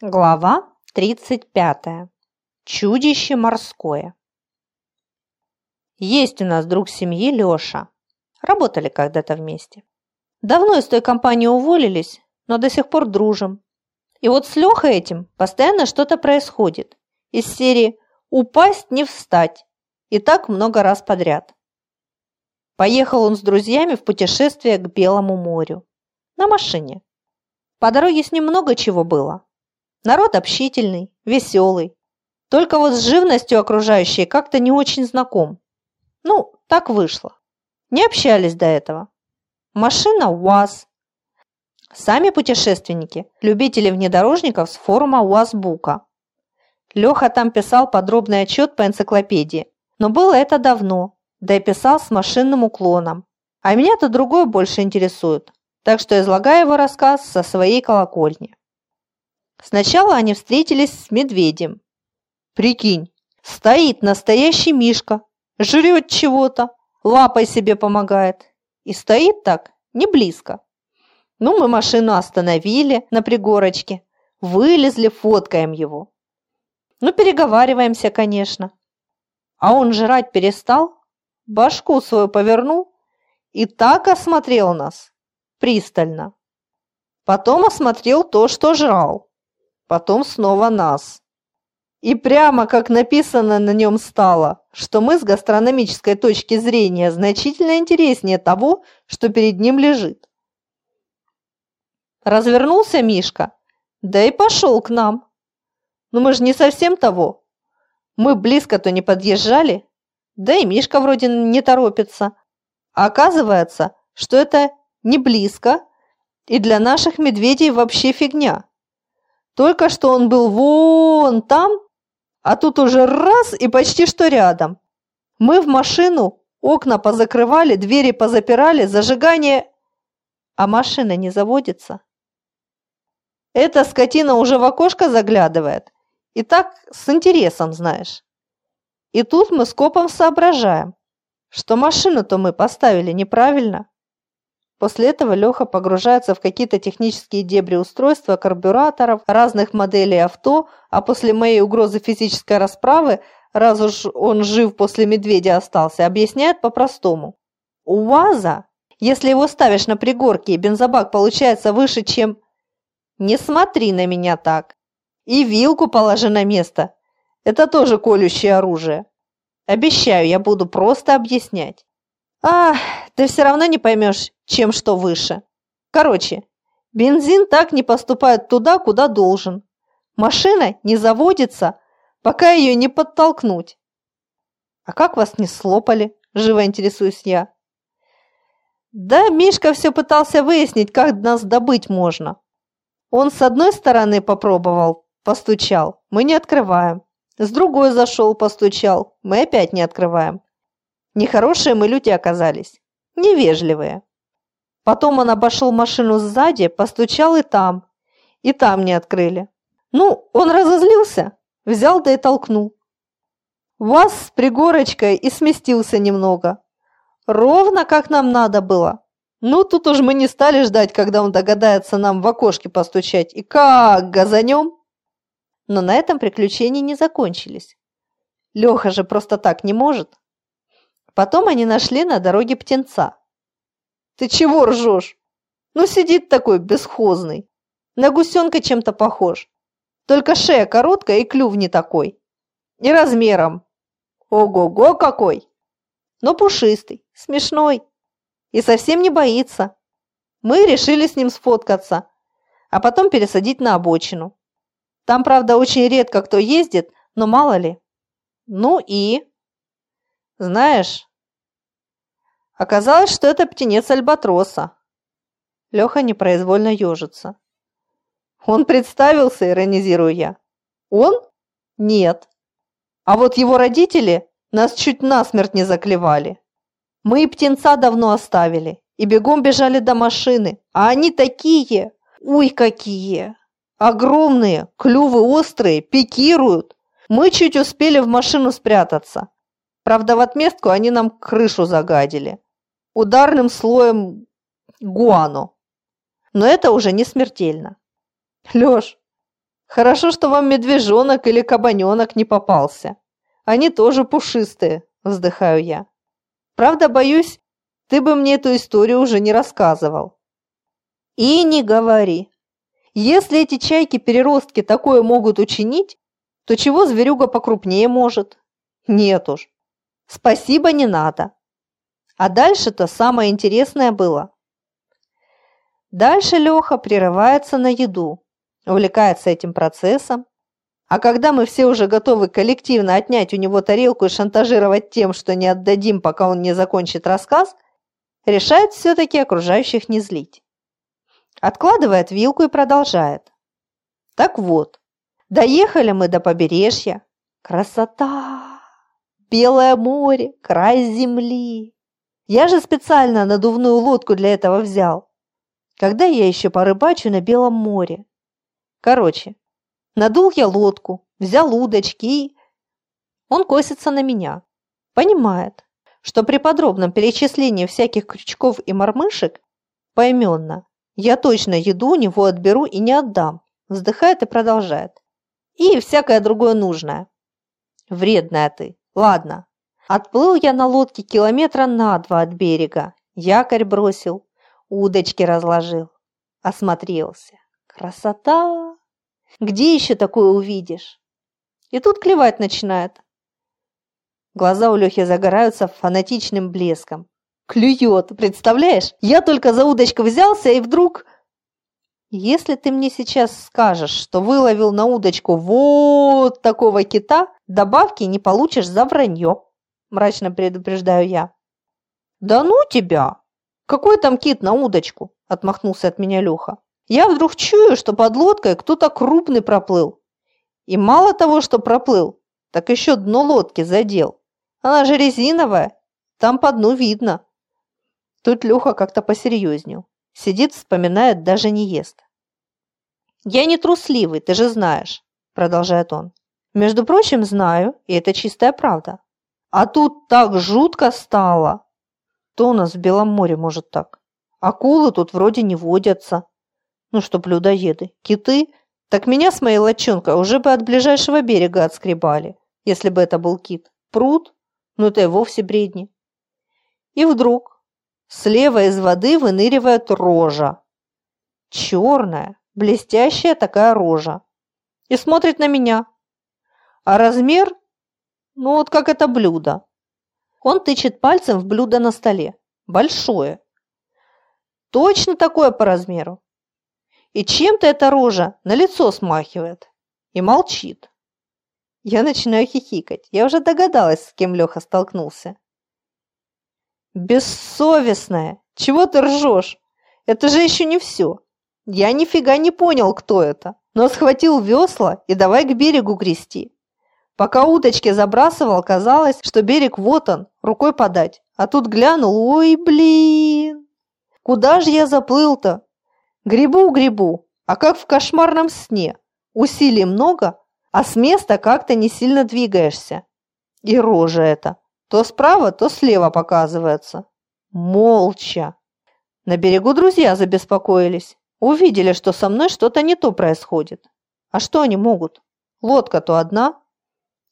Глава 35. Чудище морское. Есть у нас друг семьи Лёша. Работали когда-то вместе. Давно из той компании уволились, но до сих пор дружим. И вот с Лёхой этим постоянно что-то происходит. Из серии «упасть, не встать». И так много раз подряд. Поехал он с друзьями в путешествие к Белому морю. На машине. По дороге с ним много чего было Народ общительный, веселый. Только вот с живностью окружающей как-то не очень знаком. Ну, так вышло. Не общались до этого. Машина УАЗ. Сами путешественники, любители внедорожников с форума УАЗ-Бука. Леха там писал подробный отчет по энциклопедии, но было это давно, да и писал с машинным уклоном. А меня-то другое больше интересует, так что излагаю его рассказ со своей колокольни. Сначала они встретились с медведем. Прикинь, стоит настоящий мишка, жрет чего-то, лапой себе помогает. И стоит так, не близко. Ну, мы машину остановили на пригорочке, вылезли, фоткаем его. Ну, переговариваемся, конечно. А он жрать перестал, башку свою повернул и так осмотрел нас пристально. Потом осмотрел то, что жрал потом снова нас. И прямо как написано на нем стало, что мы с гастрономической точки зрения значительно интереснее того, что перед ним лежит. Развернулся Мишка, да и пошел к нам. Но мы же не совсем того. Мы близко-то не подъезжали, да и Мишка вроде не торопится. А оказывается, что это не близко, и для наших медведей вообще фигня. Только что он был вон там, а тут уже раз и почти что рядом. Мы в машину, окна позакрывали, двери позапирали, зажигание... А машина не заводится. Эта скотина уже в окошко заглядывает. И так с интересом, знаешь. И тут мы с копом соображаем, что машину-то мы поставили неправильно. После этого Леха погружается в какие-то технические дебри устройства, карбюраторов, разных моделей авто, а после моей угрозы физической расправы, раз уж он жив после медведя остался, объясняет по-простому. У УАЗа, если его ставишь на пригорке бензобак получается выше, чем... Не смотри на меня так. И вилку положи на место. Это тоже колющее оружие. Обещаю, я буду просто объяснять. А, ты все равно не поймешь, чем что выше. Короче, бензин так не поступает туда, куда должен. Машина не заводится, пока ее не подтолкнуть. А как вас не слопали? Живо интересуюсь я. Да, Мишка все пытался выяснить, как нас добыть можно. Он с одной стороны попробовал, постучал, мы не открываем. С другой зашел, постучал, мы опять не открываем. Нехорошие мы люди оказались, невежливые. Потом он обошел машину сзади, постучал и там. И там не открыли. Ну, он разозлился, взял да и толкнул. Вас с пригорочкой и сместился немного. Ровно как нам надо было. Ну, тут уж мы не стали ждать, когда он догадается нам в окошке постучать. И как газанем? Но на этом приключения не закончились. Леха же просто так не может. Потом они нашли на дороге птенца. «Ты чего ржешь? Ну, сидит такой бесхозный. На гусенка чем-то похож. Только шея короткая и клюв не такой. И размером. Ого-го какой! Но пушистый, смешной. И совсем не боится. Мы решили с ним сфоткаться, а потом пересадить на обочину. Там, правда, очень редко кто ездит, но мало ли. Ну и... Знаешь, Оказалось, что это птенец альбатроса. Леха непроизвольно ежится. Он представился, иронизирую я. Он? Нет. А вот его родители нас чуть насмерть не заклевали. Мы и птенца давно оставили, и бегом бежали до машины. А они такие, уй какие! Огромные, клювы острые, пикируют. Мы чуть успели в машину спрятаться. Правда, в отместку они нам крышу загадили ударным слоем гуано. Но это уже не смертельно. Лёш, Хорошо, что вам медвежонок или кабаненок не попался. Они тоже пушистые, вздыхаю я. Правда, боюсь, ты бы мне эту историю уже не рассказывал. И не говори. Если эти чайки-переростки такое могут учинить, то чего зверюга покрупнее может? Нет уж. Спасибо, не надо. А дальше-то самое интересное было. Дальше Леха прерывается на еду, увлекается этим процессом, а когда мы все уже готовы коллективно отнять у него тарелку и шантажировать тем, что не отдадим, пока он не закончит рассказ, решает все-таки окружающих не злить. Откладывает вилку и продолжает. Так вот, доехали мы до побережья. Красота! Белое море, край земли. Я же специально надувную лодку для этого взял. Когда я еще порыбачу на Белом море? Короче, надул я лодку, взял удочки и... Он косится на меня. Понимает, что при подробном перечислении всяких крючков и мормышек поименно я точно еду у него отберу и не отдам. Вздыхает и продолжает. И всякое другое нужное. Вредная ты. Ладно. Отплыл я на лодке километра на два от берега. Якорь бросил. Удочки разложил. Осмотрелся. Красота! Где еще такое увидишь? И тут клевать начинает. Глаза у Лехи загораются фанатичным блеском. Клюет, представляешь? Я только за удочку взялся, и вдруг... Если ты мне сейчас скажешь, что выловил на удочку вот такого кита, добавки не получишь за вранье, мрачно предупреждаю я. Да ну тебя! Какой там кит на удочку? Отмахнулся от меня Леха. Я вдруг чую, что под лодкой кто-то крупный проплыл. И мало того, что проплыл, так еще дно лодки задел. Она же резиновая, там по дну видно. Тут Леха как-то посерьезнел. Сидит, вспоминает, даже не ест. «Я не трусливый, ты же знаешь», – продолжает он. «Между прочим, знаю, и это чистая правда. А тут так жутко стало. То у нас в Белом море может так. Акулы тут вроде не водятся. Ну, чтоб людоеды. Киты? Так меня с моей лочонкой уже бы от ближайшего берега отскребали, если бы это был кит. Пруд? Ну, это и вовсе бредни. И вдруг Слева из воды выныривает рожа. Черная, блестящая такая рожа. И смотрит на меня. А размер? Ну вот как это блюдо. Он тычет пальцем в блюдо на столе. Большое. Точно такое по размеру. И чем-то эта рожа на лицо смахивает. И молчит. Я начинаю хихикать. Я уже догадалась, с кем Леха столкнулся. «Бессовестная! Чего ты ржешь? Это же еще не все. Я нифига не понял, кто это, но схватил весла и давай к берегу грести. Пока удочки забрасывал, казалось, что берег вот он, рукой подать. А тут глянул, ой, блин! Куда же я заплыл-то? Грибу-грибу, а как в кошмарном сне. Усилий много, а с места как-то не сильно двигаешься. И рожа эта. То справа, то слева показывается. Молча. На берегу друзья забеспокоились. Увидели, что со мной что-то не то происходит. А что они могут? Лодка-то одна.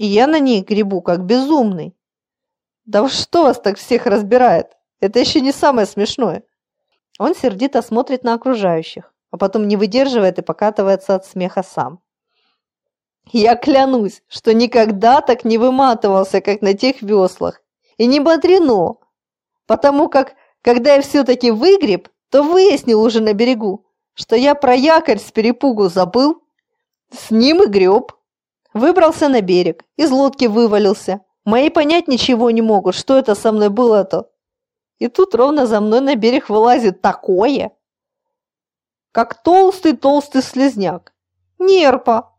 И я на ней гребу, как безумный. Да что вас так всех разбирает? Это еще не самое смешное. Он сердито смотрит на окружающих, а потом не выдерживает и покатывается от смеха сам. Я клянусь, что никогда так не выматывался, как на тех веслах. И не бодрено, потому как, когда я все-таки выгреб, то выяснил уже на берегу, что я про якорь с перепугу забыл. С ним и греб. Выбрался на берег, из лодки вывалился. Мои понять ничего не могут, что это со мной было-то. И тут ровно за мной на берег вылазит такое, как толстый-толстый слезняк. Нерпа,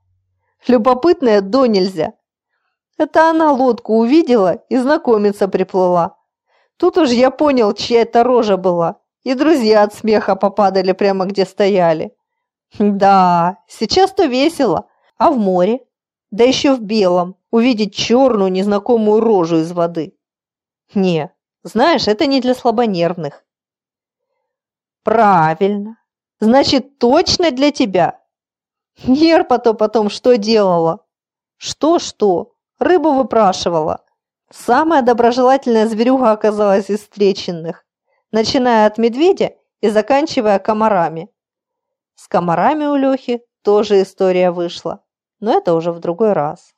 любопытная до нельзя. Это она лодку увидела и знакомиться приплыла. Тут уж я понял, чья это рожа была, и друзья от смеха попадали прямо где стояли. Да, сейчас-то весело, а в море, да еще в белом, увидеть черную незнакомую рожу из воды. Не, знаешь, это не для слабонервных. Правильно, значит, точно для тебя. Нерпа-то потом что делала? Что-что? Рыбу выпрашивала. Самая доброжелательная зверюга оказалась из встреченных, начиная от медведя и заканчивая комарами. С комарами у Лехи тоже история вышла, но это уже в другой раз.